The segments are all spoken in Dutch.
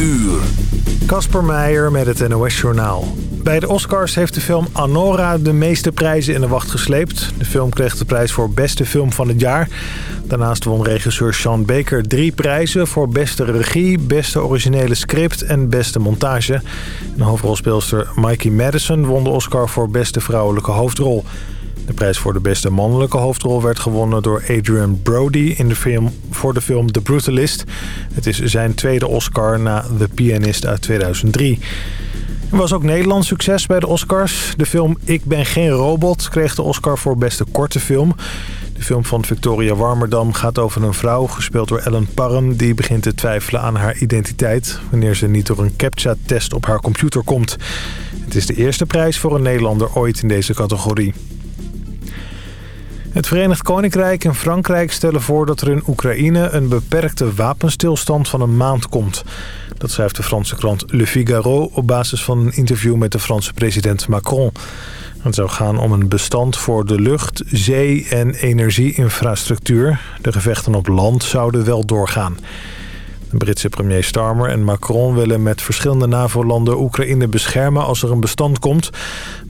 uur. Kasper Meijer met het NOS-journaal. Bij de Oscars heeft de film Anora de meeste prijzen in de wacht gesleept. De film kreeg de prijs voor beste film van het jaar. Daarnaast won regisseur Sean Baker drie prijzen... voor beste regie, beste originele script en beste montage. De hoofdrolspeelster Mikey Madison won de Oscar voor beste vrouwelijke hoofdrol. De prijs voor de beste mannelijke hoofdrol werd gewonnen door Adrian Brody in de film, voor de film The Brutalist. Het is zijn tweede Oscar na The Pianist uit 2003. Er was ook Nederlands succes bij de Oscars. De film Ik ben geen robot kreeg de Oscar voor beste korte film. De film van Victoria Warmerdam gaat over een vrouw, gespeeld door Ellen Parham... die begint te twijfelen aan haar identiteit... wanneer ze niet door een CAPTCHA-test op haar computer komt. Het is de eerste prijs voor een Nederlander ooit in deze categorie. Het Verenigd Koninkrijk en Frankrijk stellen voor dat er in Oekraïne een beperkte wapenstilstand van een maand komt. Dat schrijft de Franse krant Le Figaro op basis van een interview met de Franse president Macron. Het zou gaan om een bestand voor de lucht, zee- en energieinfrastructuur. De gevechten op land zouden wel doorgaan. Britse premier Starmer en Macron willen met verschillende NAVO-landen Oekraïne beschermen als er een bestand komt.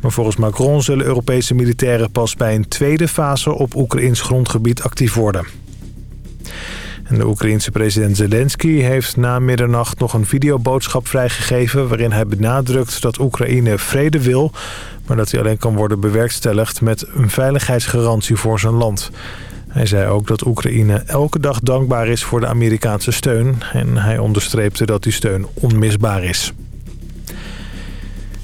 Maar volgens Macron zullen Europese militairen pas bij een tweede fase op Oekraïns grondgebied actief worden. En de Oekraïense president Zelensky heeft na middernacht nog een videoboodschap vrijgegeven... waarin hij benadrukt dat Oekraïne vrede wil... maar dat die alleen kan worden bewerkstelligd met een veiligheidsgarantie voor zijn land. Hij zei ook dat Oekraïne elke dag dankbaar is voor de Amerikaanse steun... en hij onderstreepte dat die steun onmisbaar is.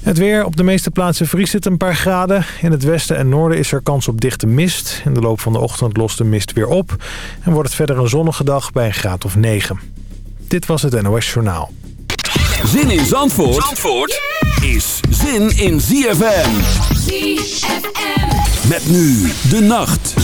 Het weer. Op de meeste plaatsen vriest het een paar graden. In het westen en noorden is er kans op dichte mist. In de loop van de ochtend lost de mist weer op. En wordt het verder een zonnige dag bij een graad of 9. Dit was het NOS Journaal. Zin in Zandvoort, Zandvoort is zin in ZFM. ZFM. Met nu de nacht.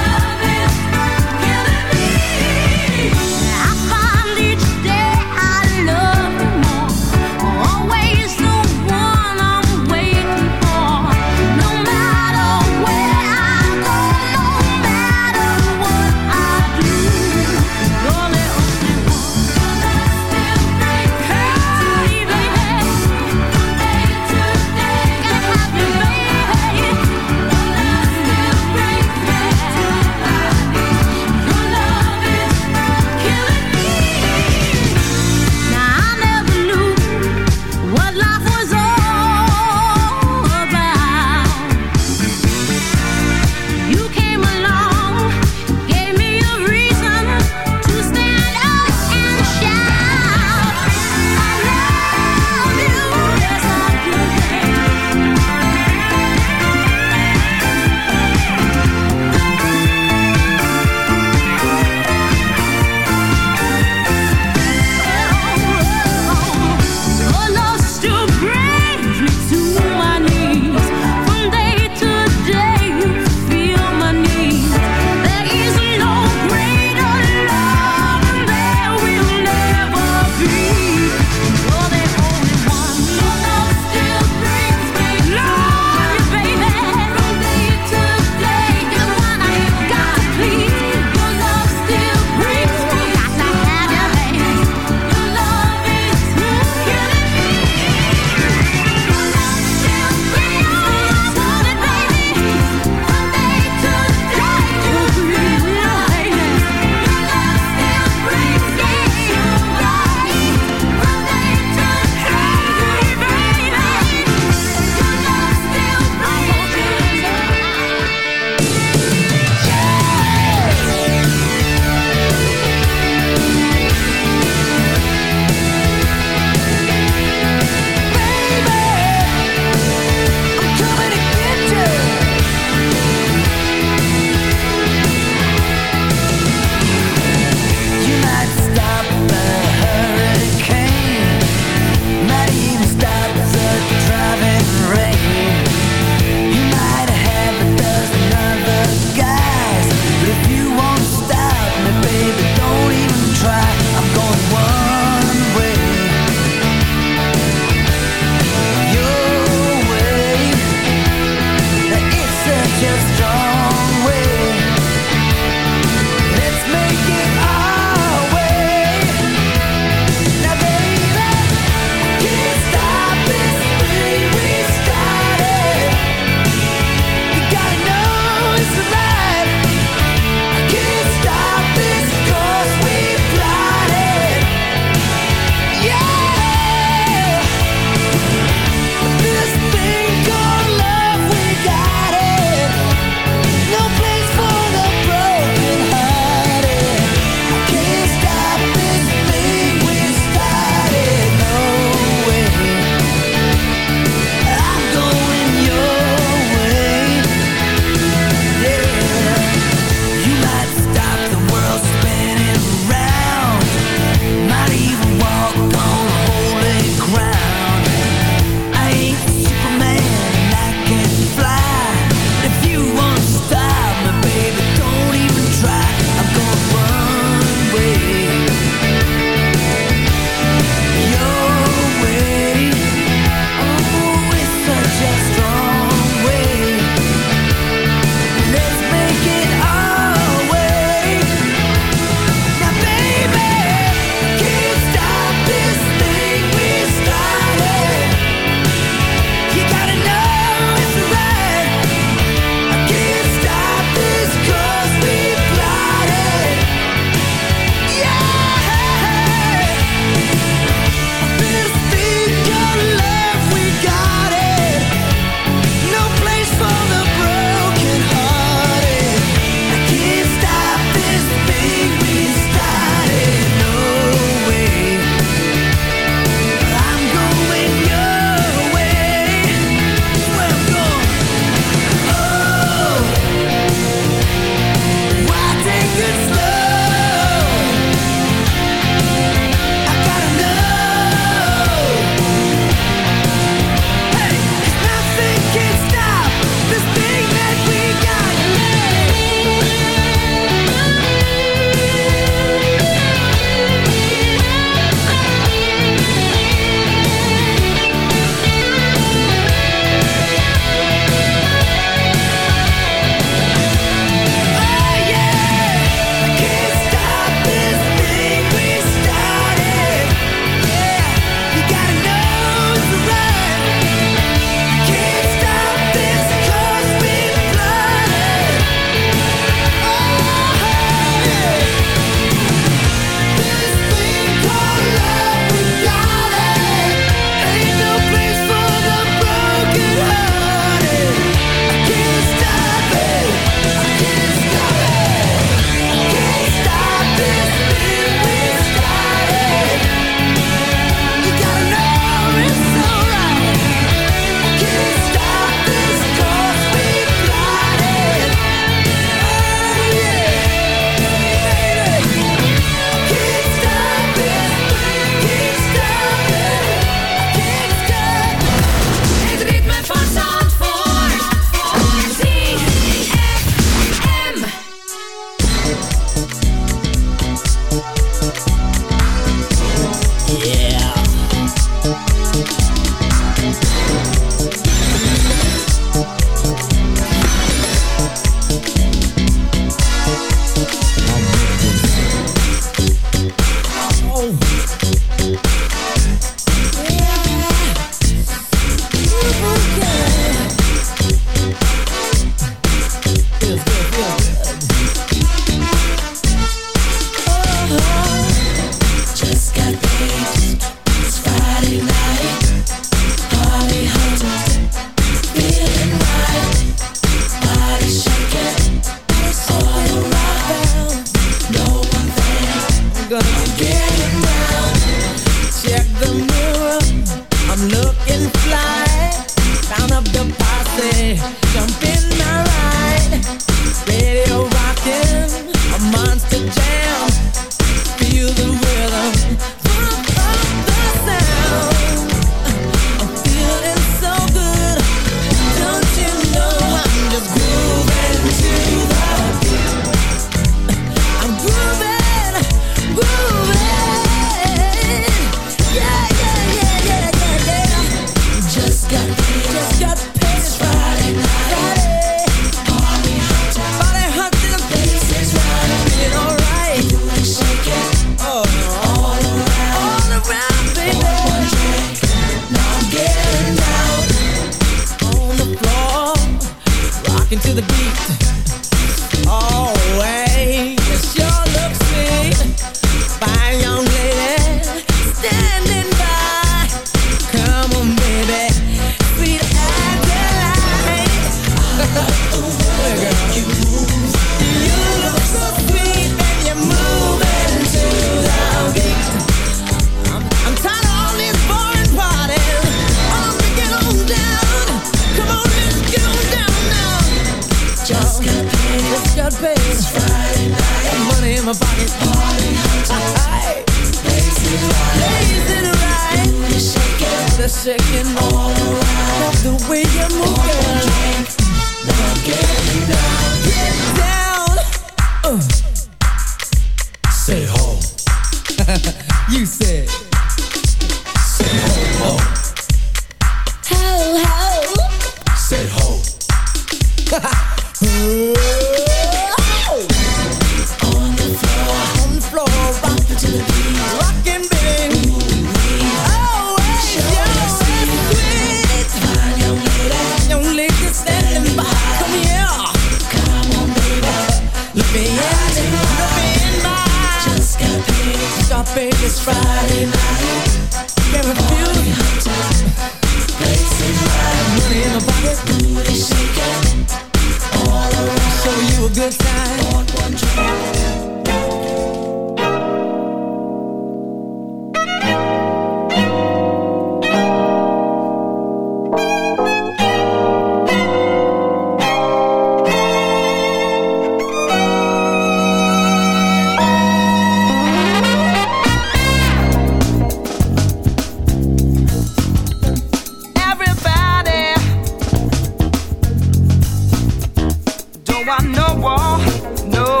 No,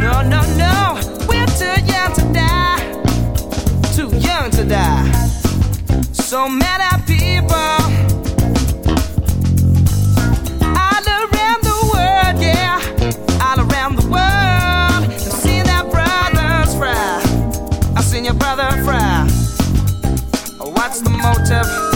no, no, no. We're too young to die. Too young to die. So people. All around the world, yeah. All around the world. I've seen brother's fry. I've seen your brother fry. What's the motive?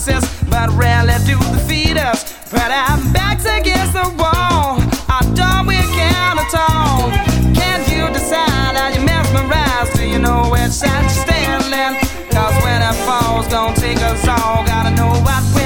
promises, but rarely do they feed us. But I'm backed against the wall. I don't we can at all. Can't you decide? Are you mesmerized? Do you know which side you're standing? Cause when it falls, gonna take us all. Gotta know what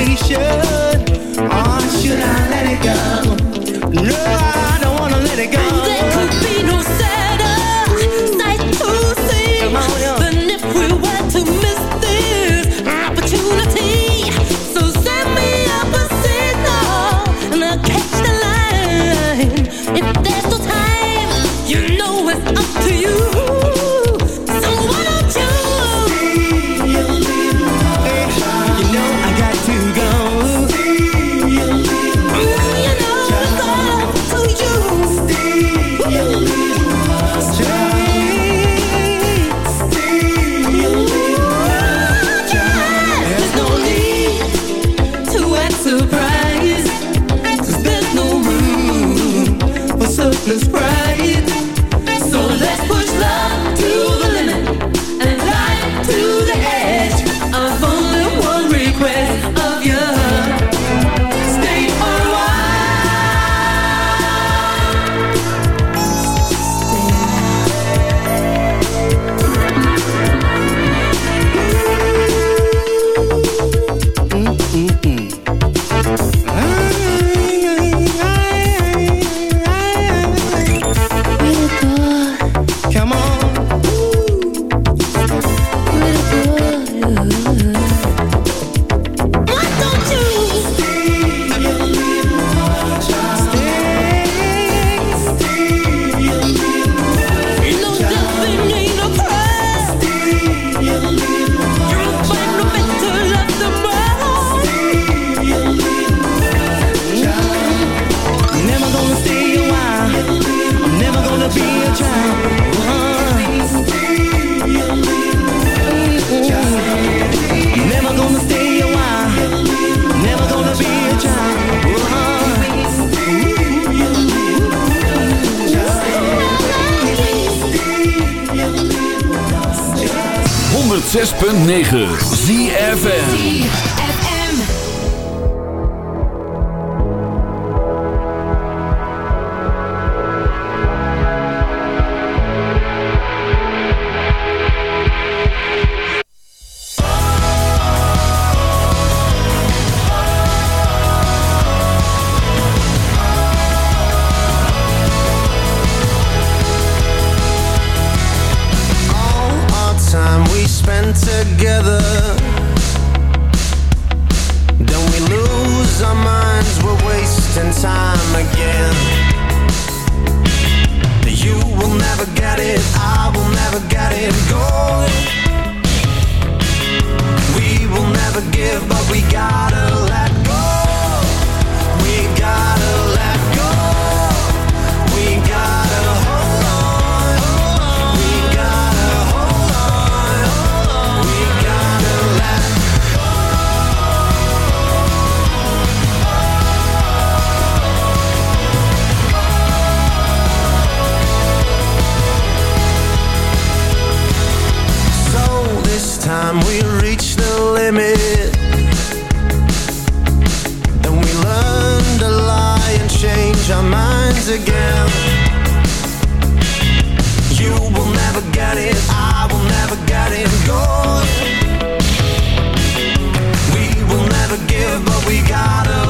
situation? 106.9 ZFN will never get it, I will never get it. We will never give, but we gotta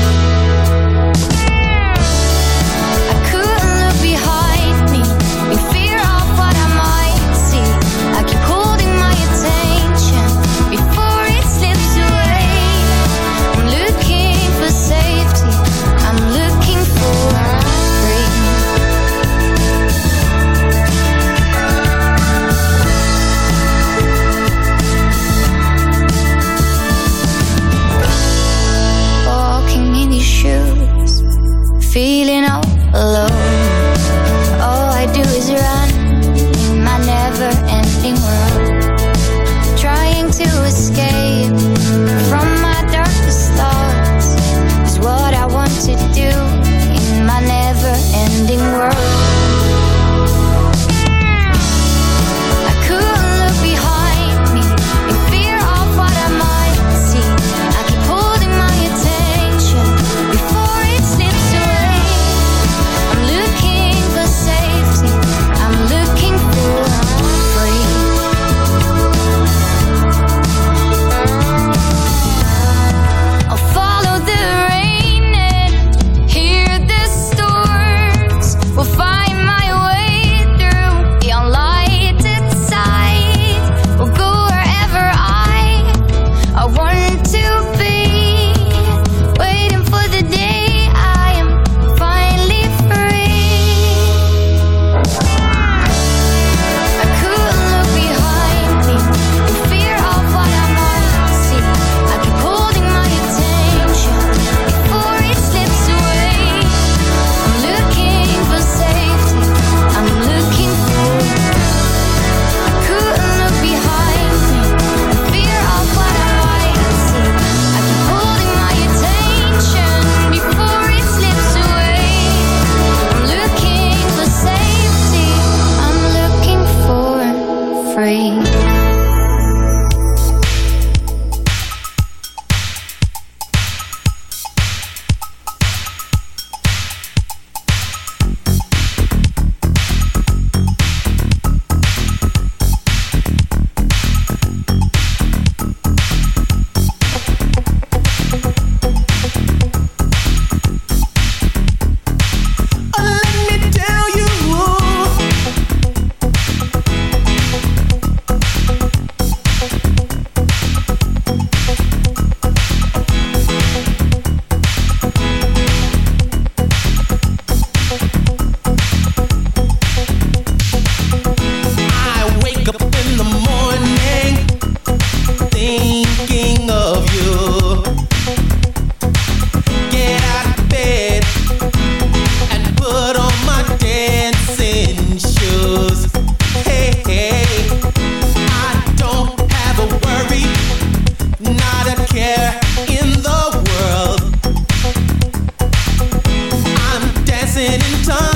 in time.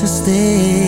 This is